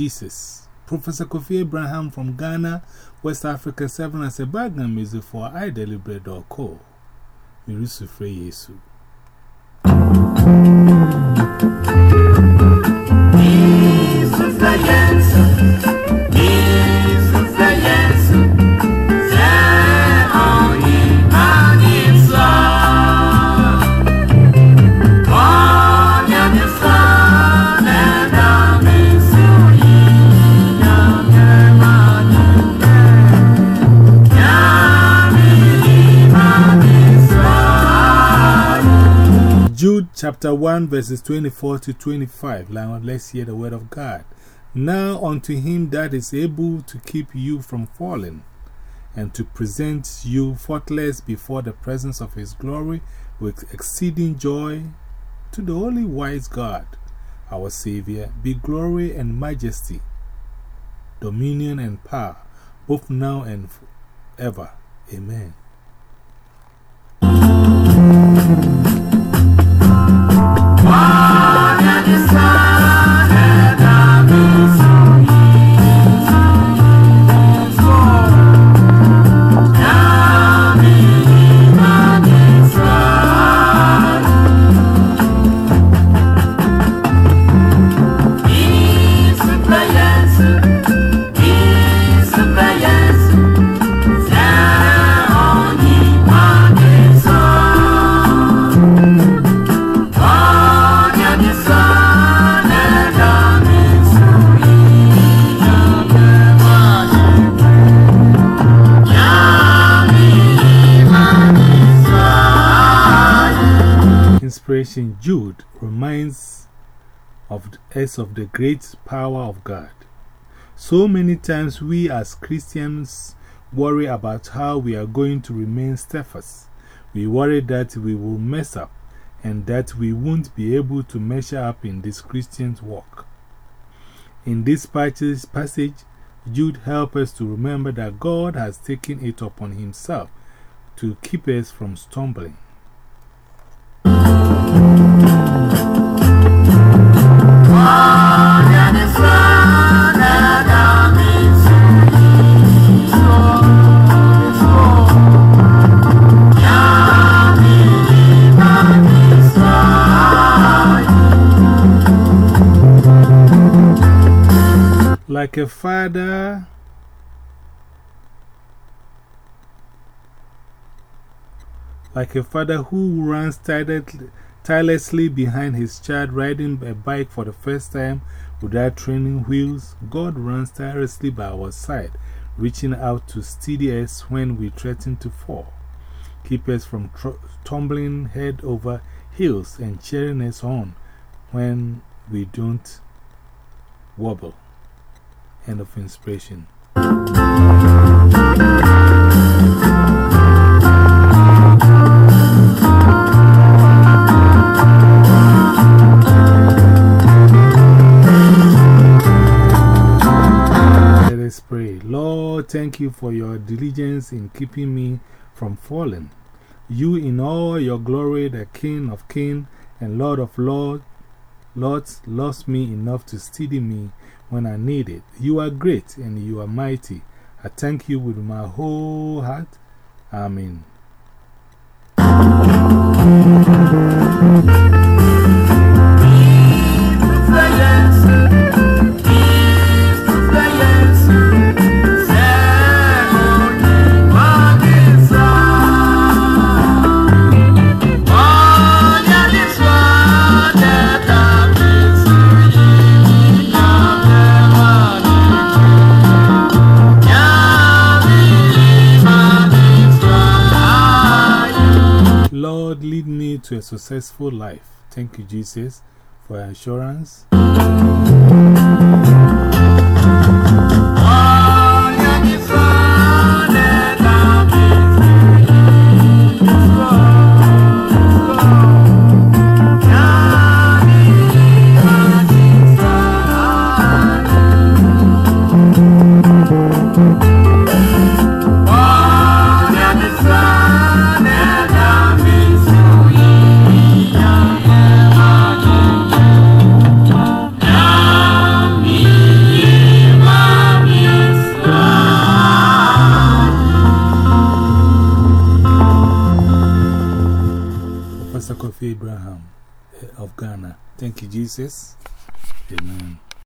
Jesus. Professor Kofi Abraham from Ghana, West Africa 7 as a background music for I Deliberate or Co. Mirisu Frey Yesu. Jude chapter 1, verses 24 to 25. Now let's hear the word of God. Now unto him that is able to keep you from falling, and to present you faultless before the presence of his glory with exceeding joy, to the only wise God, our Savior, be glory and majesty, dominion and power, both now and ever. Amen. Jude reminds of us of the great power of God. So many times we as Christians worry about how we are going to remain steadfast. We worry that we will mess up and that we won't be able to measure up in this Christian walk. In this passage, Jude helps us to remember that God has taken it upon Himself to keep us from stumbling. Like a father, like a father who runs tirelessly behind his child riding a bike for the first time without training wheels, God runs tirelessly by our side, reaching out to steady us when we threaten to fall, keep us from tumbling head over heels, and cheering us on when we don't wobble. End of inspiration. Let us pray. Lord, thank you for your diligence in keeping me from falling. You, in all your glory, the King of kings and Lord of lords, Lords, lost me enough to steady me when I need it. You are great and you are mighty. I thank you with my whole heart. Amen. Lord, lead me to a successful life. Thank you, Jesus, for your Abraham eh, of Ghana. Thank you, Jesus. Amen.